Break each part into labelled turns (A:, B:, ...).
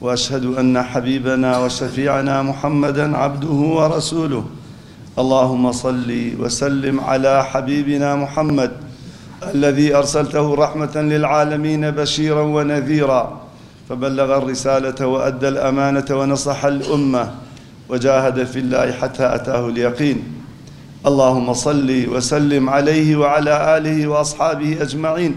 A: واشهد ان حبيبنا وشفيعنا محمدا عبده ورسوله اللهم صل وسلم على حبيبنا محمد الذي ارسلته رحمه للعالمين بشيرا ونذيرا فبلغ الرساله وادى الامانه ونصح الامه وجاهد في الله حتى اتاه اليقين اللهم صل وسلم عليه وعلى اله واصحابه اجمعين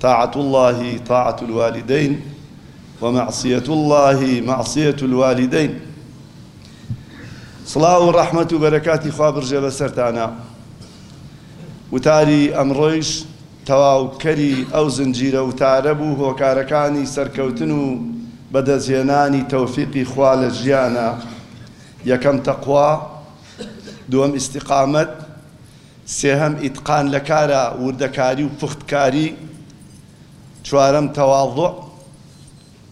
A: طاعەت اللە طاعەت الوالدین و معصیەت اللە معصیەت الوالدین سڵاو و ڕەحمەت و بەرەکاتی خوا بڕژێ بەسەرتانا وتاری ئەمڕۆیش تەواوکەری ئەو زنجیرە وتارە بوو هۆکارەکانی سەرکەوتن و بەدەستهێنانی تەوفیقی خوا لە ژیانە یەکەم تەقوا دووەم ئیستیقامەت سێهەم، ئیتقان لە کارە، وردەکاری و پوختکاری. چوارەم، تواضع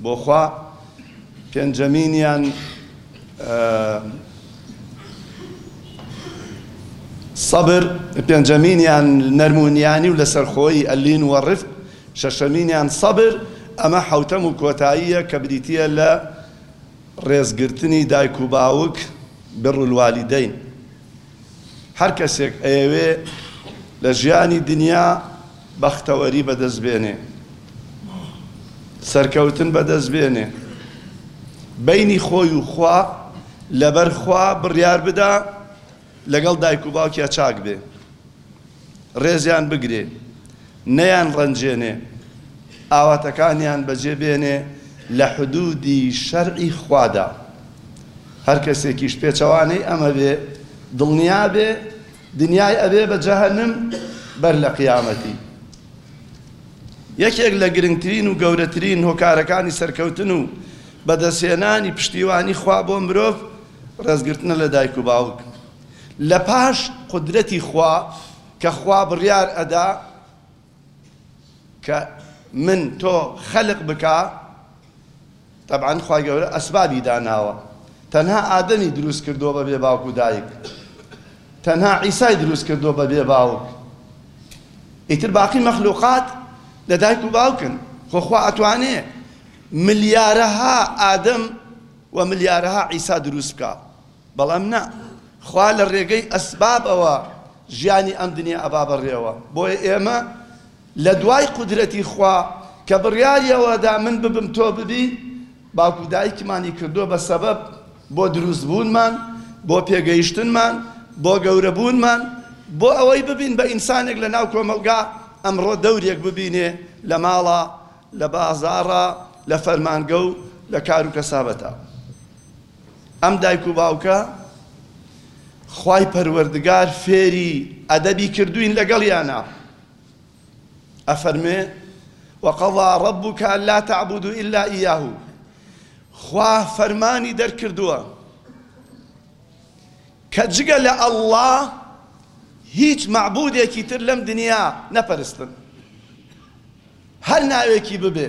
A: بۆ خوا. پێنجەمینیان، صبر. پێنجەمینیان، نەرمونیانی و لەسەرخۆیی، اللین والرفق. شەشەمینیان، صبر. ئەمە حەوتەم و کۆتاییە کە بریتییە لە ڕێزگرتنی دایک و باوک، بر الوالدین. هەر کەسێک ئەیەوێ لە ژیانی دنیا بەختەوەری بەدەست بێنێ، سەرکەوتن بەدەست بێنێ، بەینی خۆی و خوا لەبەر خوا بڕیار بدا لەگەڵ دایک و باوکیا چاک بێ، ڕێزیان بگرێ، نەیانڕەنجێنێ ئاواتەکانیان بەجێ بێنێ لە حدوودی شەرعی خوادا. هەر کەسێکیش پێچەوانەی ئەمە بێ، دڵنیا بێ دنیای ئەبێ بە جەهەنم بەر لە قیامەتی. یەکێک لە گرنگترین و گەورەترین هۆکارەکانی سەرکەوتن و بەدەستهێنانی پشتیوانی خوا بۆ مرۆڤ، ڕێزگرتنە لە دایک و باوک. لە پاش قودرەتی خوا، کە خوا بڕیار ئەدا کە من تۆ خەلق بکا تەبعەن خوای گەورە ئەسبابی داناوە تەنها ئادەمی دروست کردووە بە بێ باوک و دایک تەنها عیسای دروست کردووە بە بێ باوک ئیتر باقی مەخلوقات لە دایک و باوکن خۆ خوا ئەتوانێ ملیارەها ئادەم و ملیارەها عیسا دروست بکا بەڵام نا، خوا لە ڕێگەی ئەسبابەوە ژیانی ئەم دنیا ئەبا بەڕێوە، بۆیە ئێمە لە دوای قودرەتی خوا کە بڕیاری ئەوەدا من ببم تۆ ببی، باوک و دایکمانی کردووە بە سەبەب بۆ دروست بوونمان، بۆ پێگەیشتنمان، بۆ گەورە بوونمان، بۆ ئەوەی ببین بە ئینسانێک لە ناو کۆمەڵگا، ئەمڕۆ دەورێک ببینێ لە ماڵا، لە بازاڕا، لە فەرمانگە و لە کار و کەسابەتا. ئەم دایک و باوکە خوای پەروەردگار فێری ئەدەبی کردوین لەگەڵیانا ئەفەرمێ وقضا ربک الا تعبدوا الا اياه خوا فەرمانی دەرکردووە کە جگە لە ئەڵڵا هیچ معبودێکی تر لەم دنیا نەپەرستن هەر ناوێکی ببێ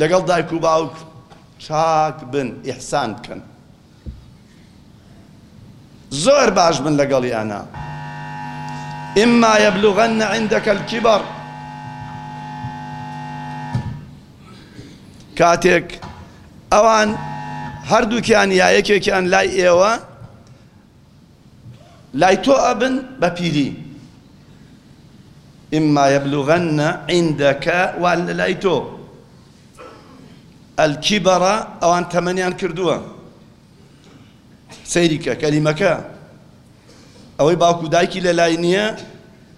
A: لەگەڵ دایک و باوک چاک بن ئیحسان بکەن زۆر باش بن لەگەڵیانا اما یبلغن عندك الكبر کاتێک ئەوان هەردووکیان یا یەکێکیان لای ئێوە لای تۆ ئەبن بە پیری. اما یبلغن عندک وا لەلای تۆ الکبر ئەوان تەمەنیان کردووە سەیری کە کەلیمەکە ئەوەی باوک و دایکی لەلای نییە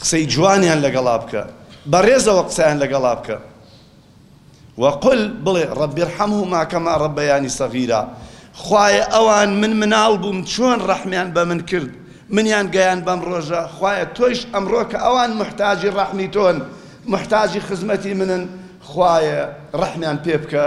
A: قسەی جوانیان لەگەڵا بکە بەڕێزەوە قسەیان لەگەڵا بکە وقل بڵێ رب ارحمهما کما ربیانی صغیرا خوایە ئەوان من مناڵ بووم چۆن ڕەحمیان بە من کرد منیان گەیان بەم ڕۆژە خوایە تۆیش ئەمڕۆ کە ئەوان محتاجی ڕەحمی تۆن محتاجی خزمەتی منن خوایە ڕەحمیان پێ بکە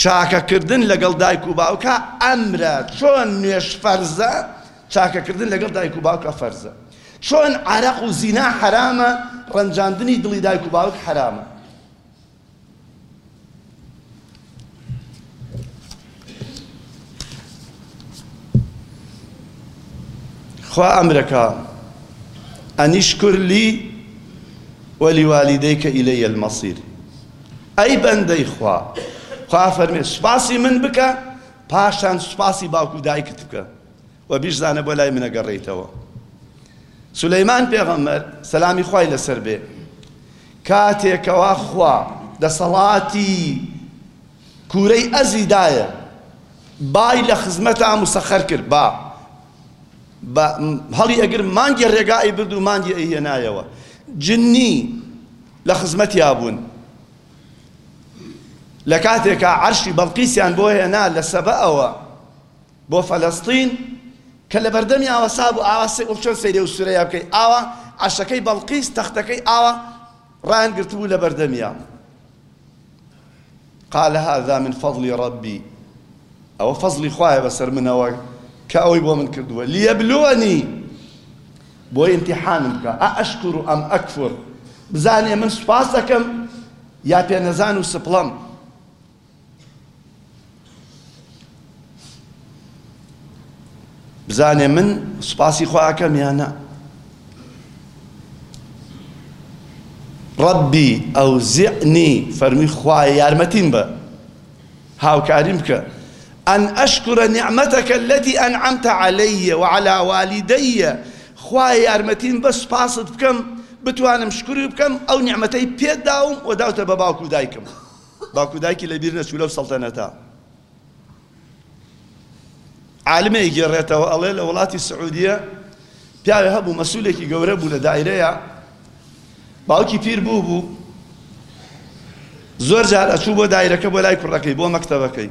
A: چاکەکردن لەگەڵ دایک و باوکا ئەمرە چۆن نوێژ فەرزە چاکەکردن لەگەڵ دایک و باوکا فەرزە چۆن عەرەق و زینا حەرامە ڕەنجاندنی دڵی دایک و باوک حەرامە خوا ئەمرەکا ئەنیشکر لی وەلیوالیدەیکە ئیلەی المەسیر ئەی بەندەی خوا خوا فەرمێ سوپاسی من بکە پاشان سوپاسی باوکو دایکت بکە و بیشزانە بۆ لای منەگەڕێیتەوە سولەیمان پێغەمبەر سەلامی خوای لەسەر بێ کاتێکەوە خوا دەسەڵاتی کورەی ئەزی دایە بای لە خزمەتا مسەخەر کرد با بە هەڵی ئەگر مانگێ ڕێگا ئەی برد و مانگی ئەی هێنایەوە جنی لە خزمەتیا بوون لە کاتێکا عەرشی بەڵقیسیان بۆ هێنا لە سەبەئەوە بۆ فەلەستین کە لە بەردەمی ئاوە ساب و ئاوا چۆن سەیرێ و سورەیە بکەی ئاوا عەشەکەی بەڵقیس تەختەکەی ئاوا ڕایان گرتبوو لە بەردەمیا قال هذا من فضل ربی، ئەوە فەزڵی خوایە بەسەر منەوە کە ئەوەی بۆ من کردووە، لیەبلوەنی، بۆی ئیمتیحانم بکا، ئەئەشکور ئەم ئەکفور، بزانێ من سوپاس ئەکەم یا پێنەزان و سپڵەم. بزانێ من سوپاسی خوا ئەکەم یا نا ڕەبی ئەو زیعنی فەرمی خوا یارمەتیم بە هاوکاریم بکە ئەن ئەشکرە نیعمەتەکە التي أنعمت علي وعلى والدي خوا یارمەتیم بە سوپاست بکەم بتوانم شکری بکەم ئەو نیعمەتەی پێت داوم و داوتە بە باوکو دایکم باوک و دایکی لە بیر نەچوو لەو سەڵتەنەتە. عالمە ئەیگێڕێتەوە ئەڵێ لە وڵاتی سعودیە پیاوێ هەبوو مەسولێکی گەورە بوو لە دایرەیە باوکی پیر بوو بوو زۆر جار ئەچوو بۆ دایرەکە بۆ لای کوڕەکەی بۆ مەکتەبەکەی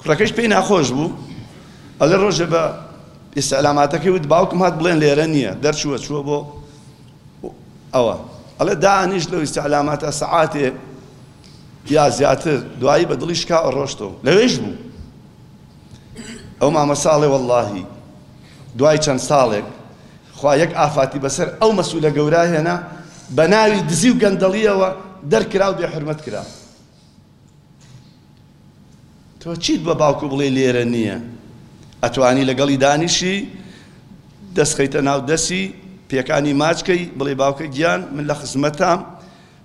A: کوڕەکەش پێی ناخۆش بوو ئەڵێ ڕۆژە بە ئیسەلاماتەکەی وت باوکم هات بڵێن لێرە نییە دەرچووە چووە بۆ ئەوە ئەڵێ دانیشت لەو ئیستیعلاماتە سەعاتێ یا زیاتر دوایی بە دڵی شکاوە ڕۆشتەوە لەوێش بوو ئەو مامەساڵێ واللهی دوای چەند ساڵێک خوا یەک ئافاتی بەسەر ئەو مەسوولە گەورا هێنا بە ناوی دزی و گەندەڵیەوە دەرکرا و بێ حرمەت کرا تۆ چیت بە باوکو بڵێ لێرە نییە ئەتوانی لەگەڵی دانیشی دەستخەیتە ناو دەسی پێکانی ماچکەی بڵێ باوکە گیان من لە خزمەتام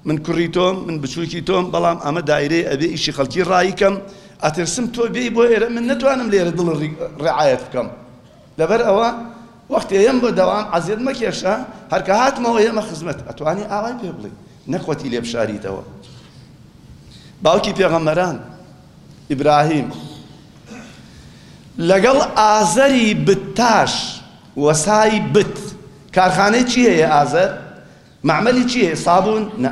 A: من کوڕی تۆم من بچووکی تۆم بەڵام ئەمە دایرەی ئەبێ ئیشی خەڵکی ڕاییکەم ئەترسم تۆ بێی بۆ ئێرە من نەتوانم لێرە دڵ ڕعایەت بکەم لەبەر ئەوە وەخت ئێەم بۆ دەوام عەزێت مەکێشە هەر کە هاتمەوە ئێەمە خزمەت ئەتوانی ئاوای پێ بڵێ نەک خۆتی لێ بشاریتەوە باوکی پێغەمەران ئیبراهیم لەگەڵ ئازەری بتاش وەسای بت کارخانەی چی هەیە ئازەر معمەلی چی هەیە سابون نە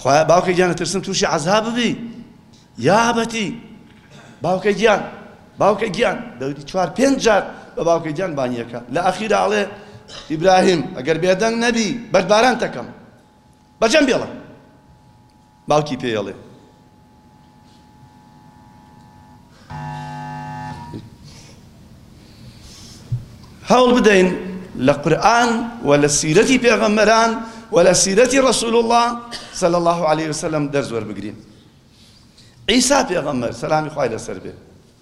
A: خوایە باوکە گیان ئەترسم تووشی عەزاب ببی یا ئەبەتی باوکە گیان باوکە گیان دەوری چوار پێنج جار بە باوکە گیان بانیەکە لە ئەخیرا ئەڵێ ئیبراهیم ئەگەر بێدەنگ نەبی بەردباران تەکەم بەجەم بێڵە باوکی پێڵێ هەوڵ بدەین لە قورآن و لە سیرەتی پێغەمبەران و لە سیرەتی ڕسول الله صلى الله عليه وسلم دەرزۆر بگرین عیسا پێغەمبەر سەلامی خوای لەسەر بێت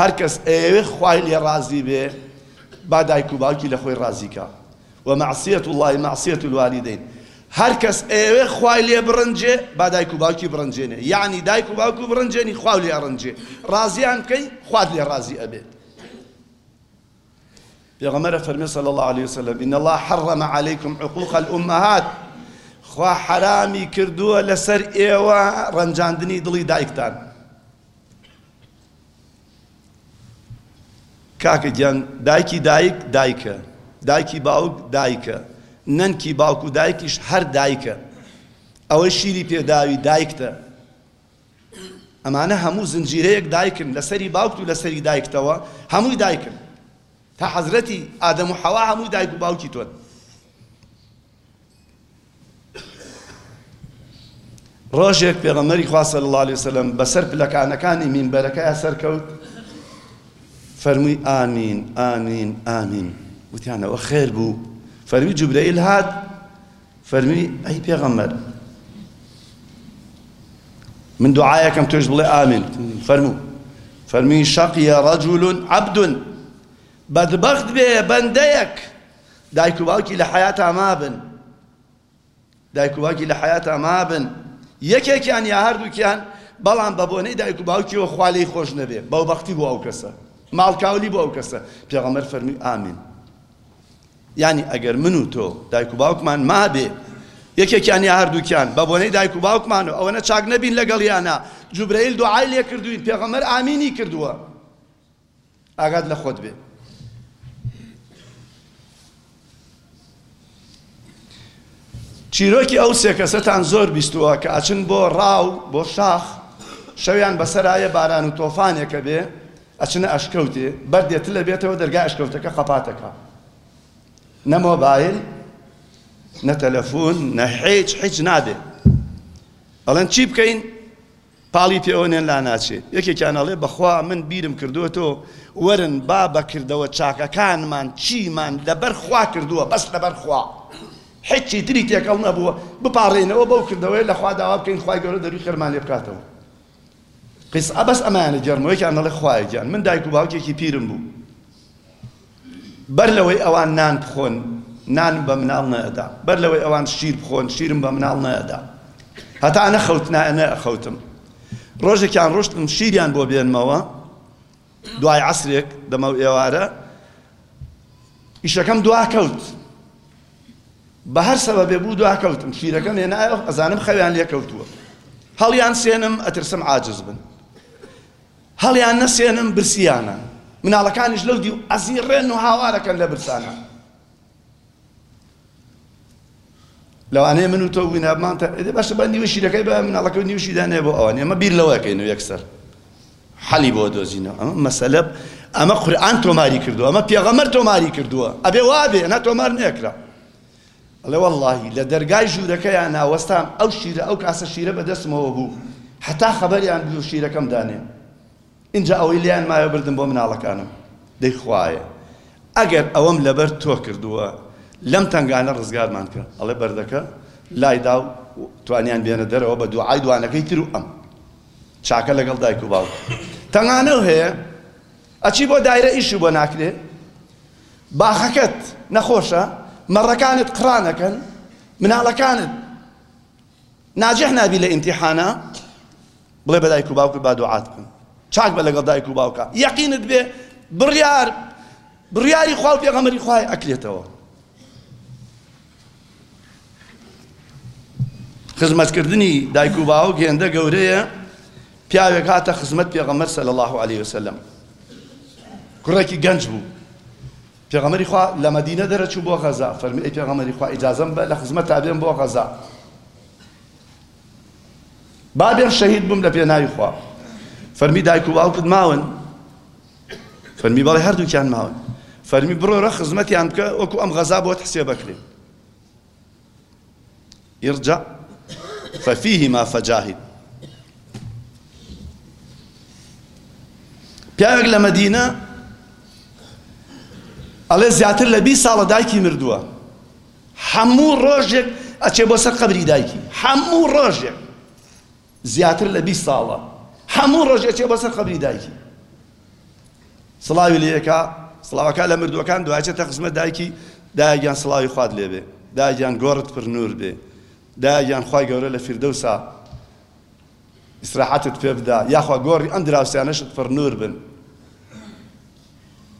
A: هەر کەس ئەیەوێ خوای لێ ڕازی بێ با دایک و باوکی لە خۆی ڕازی کا، و معصیە اللە معصیە الوالدین، هەر کەس ئەیەوێ خوای لێ بڕەنجێ با دایک و باوکی بڕەنجێنێ، یەعنی دایک و باوکو بڕەنجێنی خواو لێ ئەڕەنجێ، ڕازیان بکەی خوات لێ ڕازی ئەبێت. پێغەمبەر ئەفەرمێ صلی اللە علیە وسلم، ان اللە حرم علیکم عقوق الامهات، خوا حەرامی کردووە لەسەر ئێوە ڕەنجاندنی دڵی دایکتان. کاکە گیان دایکی دایک دایکە دایکی باوک دایکە نەنکی باوک و دایکیش هەر دایکە ئەوەی شیری پێداوی دایکتە ئەمانە هەموو زنجیرەیەک دایکن لەسەری باوکت و لەسەری دایکتەوە هەمووی دایکن تا حەزرەتی ئادەم و حەوا هەمووی دایک و باوکی تۆن ڕۆژێک پێغەمبەری خوا صلی الله علیه وسلم بەسەر پلەکانەکانی مینبەرەکەی سەرکەوت فەرمووی ئامین ئامین ئامین وتیانەوە خێر بوو فەرمی جوبرەیل هات فەرمی ئەی پێغەمبەر من دوعایەکەم تۆش بڵێ ئامین فەرموو فەرمی شەقیە ڕەجولون عەبدون بەدبەخت بێ بەندەیەک دایک و باوکی لە حەیاتا مابن دایک و باوکی لە حەیاتا مابن یەکێکیان یا هەردووکیان بەڵام بە بۆنەی دایک و باوکیەوە خوا لێی خۆش نەبێ بەوبەختی بۆ ئەو کەسە ماڵکاولی بۆ ئەو کەسە پێغەمبەر فەرمی ئامین یعنی ئەگەر من و تۆ دایک و باوکمان مابێ یەکێکیان یا هەردووکیان بە بۆنەی دایک و باوکمان و ئەوەنە چاک نەبین لەگەڵیانە جوبرەیل دوعای لێ کردوین پێغەمبەر ئامینی کردووە ئاگات لە خۆت بێ. چیرۆکی ئەو سێ کەسەتان زۆر بیستووە کە ئەچن بۆ ڕاو بۆ شاخ شەویان بەسەرایە باران و تۆفانێکە بێ ئەچنە ئەشکەوتێ بەردێت لە بێتەوە دەرگای ئەشکەوتەکە قەپاتەکە نە مۆبایل نە تەلەفۆن نە حیچ حیچ نابێ ئەڵەن چی بکەین پاڵی پێوە نێن لا ناچێ. یەکێکیان ئەڵێ، بەخوا من بیرم کردۆتۆ، وەرن با بە کردەوە چاکەکانمان چیمان لەبەر خوا کردووە، بەس لەبەر خوا، حیچی تری تێکەڵ نەبووە، بپاڕێینەوە بەو کردەوەیە، لە خوا داوا بکەین خوای گەورە دەرووی خێرمان لێ بکاتەوە. قیسە بەس ئەمەیانە گێڕمەوە. یەکیان ئەڵێ، خوایە گیان من دایک و باوکێکی پیرم بوو. بەر لەوەی ئەوان نان بخۆن، نانم بە مناڵ نەئەدا. بەر لەوەی ئەوان شیر بخۆن، شیرم بە مناڵ نەئەدا. هەتا نەخەوتنایە نەئەخەوتم. ڕۆژێکیان ڕۆشتم شیریان بۆ بێنمەوە، دوای عەسرێک، دەمەوئێوارە، ئیشەکەم دواکەوت. بە هەر سەبەبێ بوو دواکەوتم. شیرەکەم هێنایەوە، ئەزانم خەویان لێ کەوتووە. هەڵیانسێنم، ئەترسم عاجز بن. هەڵیان نەسێنم برسیانە. مناڵەکانیش لەو دیو ئەزیڕێن و هاوارەکەن لە برسانە. لەوانەیە من و تۆ بووین ئەبمان تا ئێدێ باشە با نیوە شیرەکەی بە مناڵەکە و نیو شیدانێ بۆ ئەوان ئێمە بیر لەوە کەین و یەکسەر حەلی بۆ دۆزینەوە ئەمە مەسەلە ئەمە قورئان تۆماری کردووە ئەمە پێغەمبەر تۆماری کردووە ئەبێ وابێ نا تۆمار نەکرا ئەڵێ وەڵڵاهی لە دەرگای ژوورەکەیانا وەستام ئەو شیرە ئەو کاسە شیرە بە دەستمەوە بوو حەتا خەبەریان بوو شیرەکەم دانێ ئینجا ئەوەی لێیان مایە بردم بۆ مناڵەکانم دەی خوایە ئەگەر ئەوەم لەبەر تۆ کردووە لەم تەنگانە ڕزگارمان کە ئەڵێ بەردەکە لای دا و توانیان بێنە دەرەوە بە دوعای دوانەکەی تر و ئەم چاکە لەگەڵ دایک و باوک تەنگانە هەیە ئەچی بۆ دایرە ئیشی بۆ ناکرێ باخەکەت نەخۆشە، مەڕەکانت قڕانەکەن، مناڵەکانت ناجح نابی لە ئیمتیحانا، بڵێ بە دایک و باوکت با دوعات بکەن، چاک بە لەگەڵ دایک و باوکا، یەقینت بێ بڕیار بڕیاری خوا و پێغەمبەری خوای ئەکرێتەوە. خزمەتکردنی دایک و باوک هێندە گەورەیە پیاوێک هاتە خزمەت پێغەمبەر صلی الله علیه وسلم کوڕێکی گەنج بوو پێغەمەری خوا لە مەدینە دەرەچوو بۆ غەزا فەرمی ئەی پێغەمەری خوا ئیجازەم بە لە خزمەت تا بێم بۆ غەزا بابێن شەهید بووم لە پێناوی خوا فەرمی دایک و باوکت ماون فەرمی بەڵێ هەردووکیان ماون فەرمی بڕۆرە خزمەتیان بکە وەکو ئەم غەزا بۆت حسێ بەکرێ ارجع ففيهما فجاهد پیاوێک لە مەدینە ئەڵێ زیاتر لە بی ساڵە دایکی مردووە هەموو ڕۆژێک ئەچێ بۆ سەر قبری دایکی هەموو ڕۆژێک زیاتر لە بیست ساڵە هەموو ڕۆژ ئەچێ بۆ سەر قەبری دایکی سڵاوی لێ ئەکا، سڵاوەکا لە مردووەکان دوای ئەچێتە خزمەت دایکی، دایە گیان سڵاوی خوات لێ بێ، دایە گیان گۆڕت پر نوور بێ، دایە گیان خوای گەورە لە فیردەوسا ئیسراحەتت پێ بدا، یاخوا گۆڕی ئەم دراوسێانەشت پڕ نوور بن،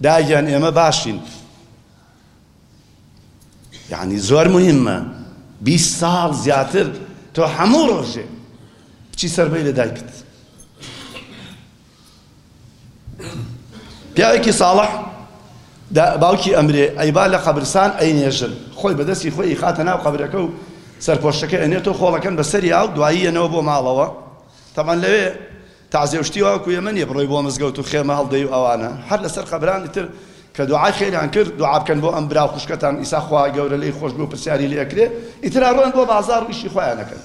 A: دایە گیان ئێمە باشین. یەعنی زۆر موهیمە بیست ساڵ زیاتر تۆ هەموو ڕۆژێ بچی سەربەی لە دایکت پیاوێکی ساڵح باوکی ئەمرێ ئەیبا لە قەبرسان ئەینێژن خۆی بەدەستی خۆی خاتە ناو قەبرەکە و سەرپۆشتەکە ئەنێتەوە خۆڵەکەن بەسەری ئاو دواییەنەوە بۆ ماڵەوە تەمان لەوێ تەعزیە و شتی وا وەکو ئێمە نیە بڕۆی بۆ مزگەوت و خێمە هەڵدەی و ئەوانە هەر لەسەر قەبرانی تر کە دوعای خێریان کرد دوعا بکەن بۆ ئەم برا و خوشکەتان ئیسا خوا گەورە لێی خۆش بێ و پرسیاری لێ ئەکرێ ئیتر ئەڕۆن بۆ بازاڕ و ئیشی خۆیان ئەکەن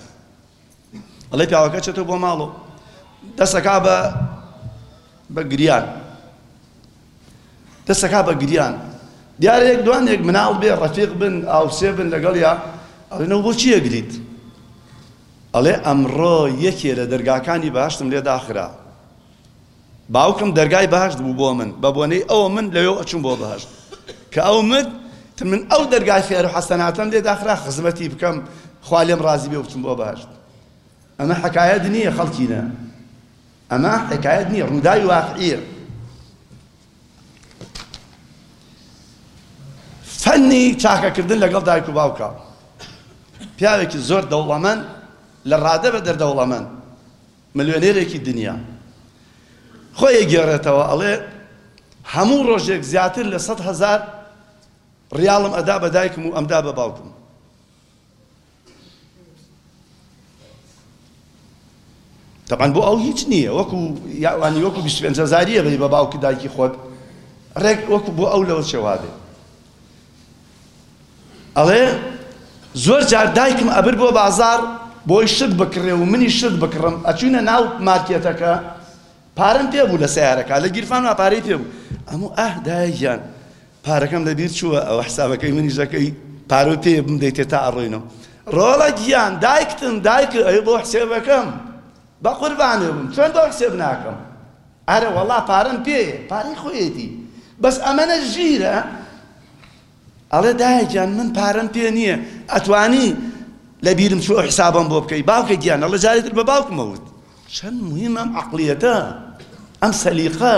A: ئەڵێ پیاوەکە چێتەوە بۆ ماڵ و دەسەکا بە بە گریان دەسەکا بە گریان دیارە یەک دوان یەک مناڵ بێ ڕەفیق بن ئاوسێ بن لەگەڵ یا ئەڵێنەوە بۆ چیە گریت ئەڵێ ئەمڕۆ یەکێ لە دەرگاکانی بەهەشتم لێ داخرا. باوکم دەرگای بەهەشت بوو بۆ من، بە بۆنەی ئەوە من لەوێ ئەچووم بۆ بەهەشت. کە ئەو مرد، من ئەو دەرگای خێر و حەسەناتەم لێ داخرا خزمەتی بکەم، خوا لێم ڕازی بێ و بچم بۆ بەهەشت. ئەمە حەکایەت نییە خەڵکینە. ئەمە حەکایەت نییە، ڕووداوی واقعییە. فەنی چاکەکردن لەگەڵ دایک و باوکە. پیاوێکی زۆر دەوڵەمەند لە ڕادە بە دەردەوڵەمەند، ملیۆنێرێکی دنیا، خۆی ئەگێڕێتەوە ئەڵێ، هەموو ڕۆژێک زیاتر لە سەد هەزار ڕیاڵم ئەدا بە دایکم و ئەمدا بە باوکم. تەبعەن بۆ ئەو هیچ نییە وەکو یاوانی وەکو بیست پێنج هەزاریە بەی بە باوکی دایکی خۆت ڕێک وەکو بۆ ئەو لەوە چێوا بێ ئەڵێ زۆر جار دایکم ئەبر بۆ بازار بۆی شت بکڕێ و منی شت بکڕم ئەچوینە ناو مارکێتەکە پارەم پێ بوو لە سیارەکە لە گیرفان و پارەی پێ بوو ئەموو ئاه دایە گیان پارەکەم لە بیر چووە ئەوە حسابەکەی منیش دەکەی پارەو پێ بم دەیتێ تا ئەڕۆینەوە ڕۆڵە گیان دایکتم دایک ئەی بۆ حسێبەکەم بە قوربانێ بم چۆن بۆ حسێب ناکەم ئەرە وەڵا پارەم پێیە پارەی خۆیەتی بەس ئەمەنە ژیرە ئەڵێ دایە گیان من پارەم پێ نییە ئەتوانی لە بیرم چۆ حسابم بۆ بکەی باوکە گیان ئەڵە جارێ تر بە باوکمەوت چەند مهمەم عقلیەتە ئەم سەلیقە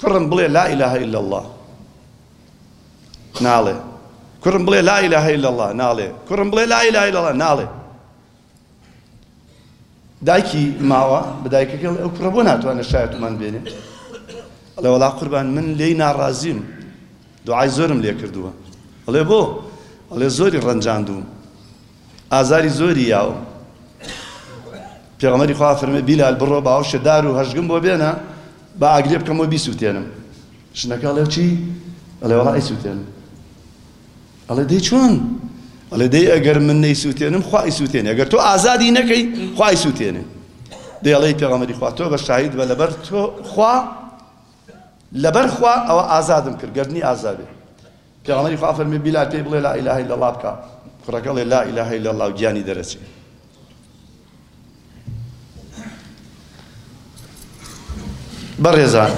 A: کوڕم بڵێ لا الە الا اللە ناڵێ کوڕم بڵێ لا الە الا اللە ناڵێ کوڕم بڵێ لا الە الا اللە ناڵێ دایکی ماوە بە دایکەکە ئەو کوڕە بۆ ناتوانە شایەتمان بێنێ ئەڵێ وەڵا قوربان من لێی ناڕازیم دوعای زۆرم لێ کردووە ئەڵێ بۆ ئەڵێ زۆری ڕەنجاندوم ئازاری زۆری یاو پێغەمبەری خوا فەرمێ بیلال بڕۆ باوشە دار و هەژگم بۆ بێنە با ئاگرێ بکەم بۆ بیسووتێنم ژنەکە ئەڵێ چی ئەڵێ وەڵا ئەیسووتێنم ئەڵێ دەی چۆن ئەڵێ دەی ئەگەر من نەیسووتێنم خوا ئیسووتێنێ ئەگەر تۆ ئازادی نەکەی خوا ئیسووتێنێ دەیڵی پێغەمەری خوا تۆ بە شاهید بە لەبەر تۆ خوا لەبەر خوا ئەوە ئازادم کرد گەردنی ئازادێ پێغەمبەری خوا فەرمووی بیلال پێی بڵێ لا ئیلاهە ئیلا اللە بکە کوڕەکە ڵێ لا ئیلاهە ئیلا اللە و گیانی دەرەچێ بەڕێزان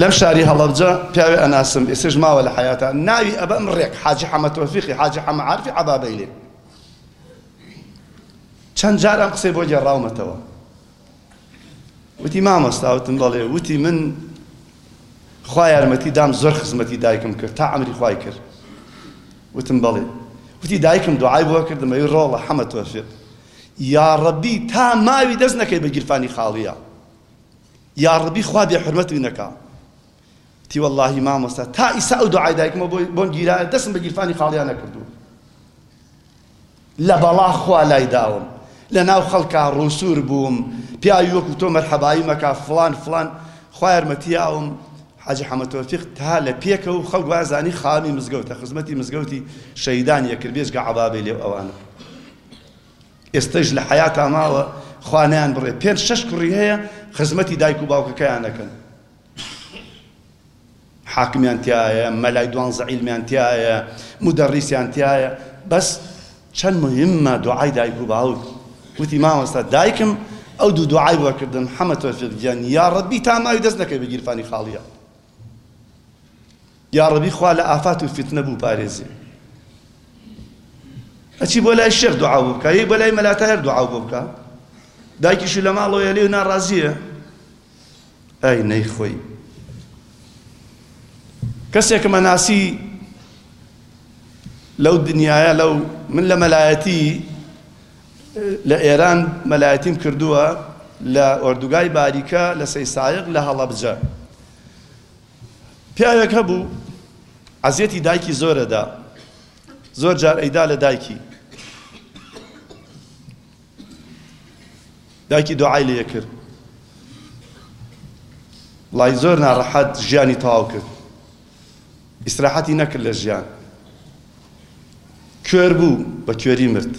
A: لەم شاری هەڵەبجە پیاوێ ئەناسم ئێسش ماوە لە حیاتە ناوی ئەبەم ڕێک حاجی حەمە تۆفیقی حاجی حەمە عارفی عەبابەیلێ چەند جار ئەم قسەی بۆ گێڕاومەتەوە وتی مامۆستا وتم بەڵێ وتی من خوا یارمەتی دام زۆر خزمەتی دایکم کرد تا ئەمری خوای کرد وتم بەڵێ وتی دایکم دوعای بۆ کردم ئەوی ڕۆڵە حەمە تۆفێت یا ڕەبی تا ماوی دەست نەکەی بە گیرفانی خاڵیە یا ڕەبی خوا بێ حرمەتی نەکا تیوەڵاهی مامۆستا تا ئیستا ئەو دوعای دایکمە بۆم گیرایە دەسم بە گیرفانی خاڵیا نەکردووە لە بەڵا خوا لای داوم لە ناو خەڵکا ڕووسور بووم پیاوی وەکو تۆ مەرحەبایی مەکا فلان فلان خوا یارمەتیاوم حاجی حەمە تۆفیق تا لە پێکە و خەڵک وازانی خامی مزگەوتە خزمەتی مزگەوتی شەیدان یەکرد بێژگە عەبابەی لێو ئەوانە ئێستەش لە حەیاتا ماوە خوانیان بڕێ پێنج شەش کوڕی هەیە خزمەتی دایک و باوکەکەیان نەکەن حاکمیان تیایە مەلای دوانزە عیلمیان تیایە مدەڕیسیان تیایە بەس چەند مهمە دوعای دایک و باوک وتی مامۆستا دایکم ئەو دوو دوعای بۆ کردم حەمە تۆفیق گیان یا ڕەبی تا ماوی دەست نەکەی بە گیرفانی خاڵیە یا ڕەبی خوا لە ئافات و فتنە بوو پارێزی ئەچی بۆ لای شێخ دوعا بۆ بکە یەک بۆ لای مەلاتایەر دوعا بۆ بکە دایکیشی لە ماڵەوەیە لێو ناڕازیە ئای نەیخۆی کەسێکم ئەناسی لەو دنیاە لەو من لە مەلایەتی لە ئێران مەلایەتیم کردووە لە ئۆردوگای باریکە لە سەیسایق لە هەڵەبجە پیاوێک هەبوو عەزیەتی دایکی زۆرەدا زۆر جار ئەیدا لە دایکی دایکی دوعای لێ کرد وڵای زۆر ناڕەحەت ژیانی تەواو کرد ئیسراحەتی نەکرد لە ژیان کوێر بوو بە کوێری مرد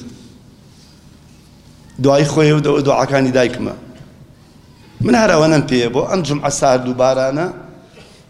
A: دوایی خۆی و دەوە دوعاکانی دایکمە من هەرەوە نەم پێیە بۆ ئەم جمعە سارد و بارانە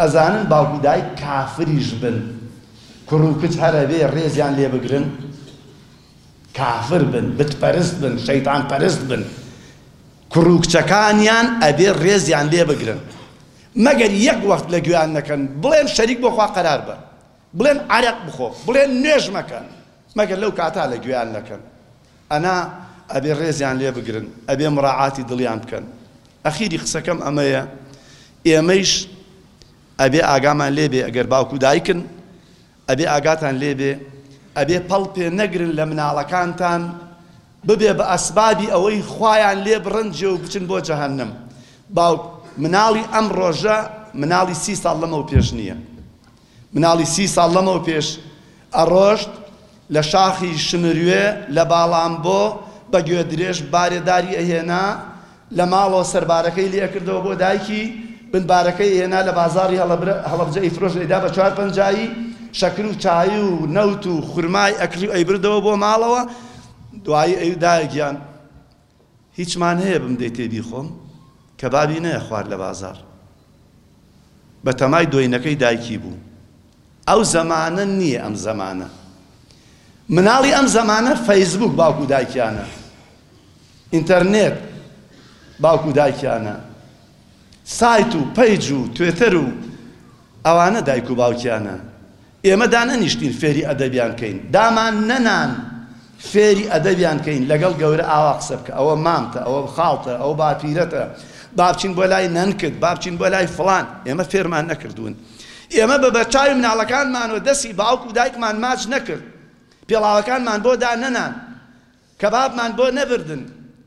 A: ئەزانن باوکو دایک کافریش بن کوڕو کچ هەرەبێ ڕێزیان لێ بگرن کافر بن بت پەرست بن شەیتان پەرست بن کوڕو کچەکانیان ئەبێ ڕێزیان لێ بگرن مەگەر یەک وەخت لە گوێیان نەکەن بڵێن شەریک بۆ خوا قەرار بە بڵێن عەرەق بخۆ بڵێن نوێژ مەکە مەگەر لەو کاتە لە گوێیان نەکەن ئەنا ئەبێ ڕێزیان لێ بگرن، ئەبێ مراعاتی دڵیان بکەن. ئەخیری قسەکەم ئەمەیە، ئێمەیش ئەبێ ئاگامان لێ بێ، ئەگەر باوک و دایکن ئەبێ ئاگاتان لێ بێ، ئەبێ پەڵ پێ نەگرن لە مناڵەکانتان، ببێ بە ئەسبابی ئەوەی خوایان لێ بڕەنجێ و بچن بۆ جەهەنەم. باوک، مناڵی ئەم ڕۆژە مناڵی سی ساڵ لەمەو پێش نییە. مناڵی سی ساڵ لەمەو پێش ئەڕۆشت لە شاخی شنروێ لە باڵامبۆ بە گوێدرێژ بارێ داری ئەهێنا لە ماڵەوە سەربارەکەی لێ ئەکردەوە بۆ دایکی بن بارەکەی ئەهێنا لە بازاڕی هەڵەبجە ئەیفرۆشت ئەیدا بە چوار پەنجایی شەکر و چایی و نەوت و خورمای ئەکڕی و ئەیبردەوە بۆ ماڵەوە دوایی ئەی دایە گیان هیچمان هەیە بمدەی تێ بیخۆم کەبابی نەیە خوارد لە بازاڕ بەتەمای دۆینەکەی دایکی بوو ئەو زەمانە نییە ئەم زەمانە مناڵی ئەم زەمانە فەیسبوک باوکو دایکیانە ئینتەرنێت باوکو دایکیانە سایت و پەیج و توێتەر و ئەوانە دایک و باوکیانە ئێمە دانەنیشتین فێری ئەدەبیان کەین، دامان نەنان فێری ئەدەبیان کەین، لەگەڵ گەورە ئاوا قسە بکە، ئەوە مامتە، ئەوە خاڵتە، ئەوە باپیرەتە، با بچین بۆ لای نەنکت، با بچین بۆ لای فڵان. ئێمە فێرمان نەکردوون. ئێمە بە بەرچاوی مناڵەکانمان و دەستی باوک و دایکمان ماچ نەکرد. پێڵاوەکانمان بۆ دانەنان. کەبابمان بۆ نەبردن.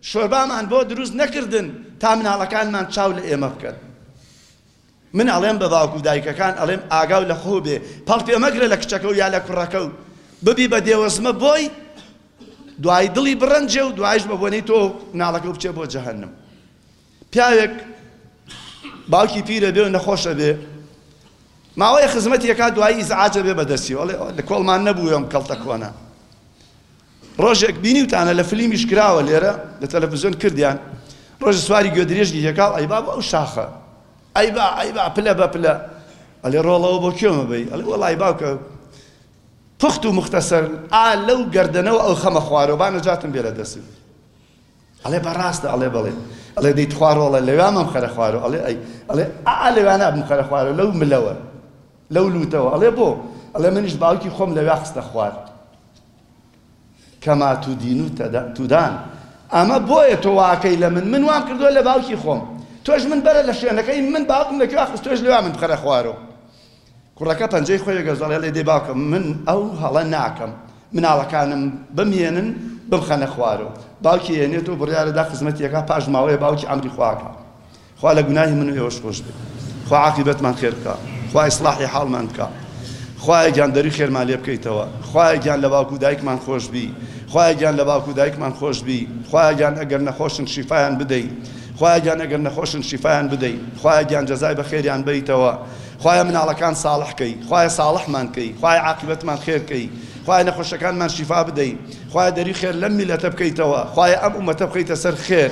A: شۆربامان بۆ دروست نەکردن تا مناڵەکانمان چاو لە ئێمە بکەن. من ئەڵێم بە باوک و دایکەکان ئەڵێم ئاگاو لە خۆو بێ پەڵ پێ مەگرە لە کچەکەو یا لە کوڕەکەو ببی بە دێوەزمە بۆی دوای دڵی بڕەنجێ و دوایش بە بۆنەی تۆ مناڵەکەو بچێ بۆ جەهەنم پیاوێک باوکی پیرە بێ و نەخۆشە بێ ماوەیە خزمەتی یەکا دوایی ئیزعاجە بێ بەدەستی ئەڵێ لە کۆڵمان نەبوو ئەم کەڵتە کۆنە ڕۆژێک بینیوتانە لە فلیمیش کراوە لێرە لە تەلەفزیۆن کردیان ڕۆژ سواری گوێدرێژی یەکاو ئەی بابە ئەو شاخە ئەی با ئەی با پلە بە پلە ئەلێ ڕۆڵەوە بۆ کوێمە بی ئەلێ وەڵای باوکە پخت و مختەسەر ئا لەو گردنەوە ئەو خەمە خوارەوە با نەجاتم بێ لە دەستی ئەڵێ بەڕاستە ئەڵێ بڵێ ئەڵێ دەی تخواڕۆڵە لەوامەم خەرە خوارەوە ئەڵێ ئەی ئەڵێ ئا لەوانە بم خەرە خوارەوە لەو ملەوە لەو لوتەوە ئەڵێ بۆ ئەڵێ منیش باوکی خۆم لەویا خستە خوار کما تدین تدان ئەمە بۆیە تۆ واکەی لە من من وام کردووە لە باوکی خۆم تۆش من بەرە لە شوێنەکەی من باوکم لە کوێ خست تۆش لەوێ من بخەرە خوارەوە کوڕەکە پەنجەی خۆی گەزەڵێ لێ دێ باوکم من ئەو هەڵە ناکەم مناڵەکانم بمهێنن بمخەنە خوارەوە باوکی هێنێت و بڕیارەدا خزمەتیەکە پاش ماوەیە باوکی ئەمری خواکە خوا لە گوناهی من و ئێوەش خۆش بێت خوا عاقیبەتمان خێر بکا خوا ئیسڵاحی حاڵمان بکا خوایە گیان دەری خێرمان لێ بکەیتەوە خوایە گیان لە باوک و دایکمان خۆش بی خوایە گیان لە باوک و دایکمان خۆش بی خوایە گیان ئەگەر نەخۆشن شیفایان بدەی خوایە گیان ئەگەر نەخۆشن شیفایان بدەی خوایە گیان جەزای بە خێریان بەیتەوە خوایە مناڵەکان ساڵح کەی خوایە ساڵحمان کەی خوایە عاقبەتمان خێر کەی خوایە نەخۆشەکانمان شیفا بدەی خوایە دەری خێر لەم میلەتە بکەیتەوە خوایە ئەم ئومەتە بخەیتە سەر خێر